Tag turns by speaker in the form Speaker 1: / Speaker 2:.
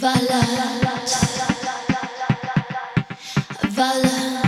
Speaker 1: Valor. Valor.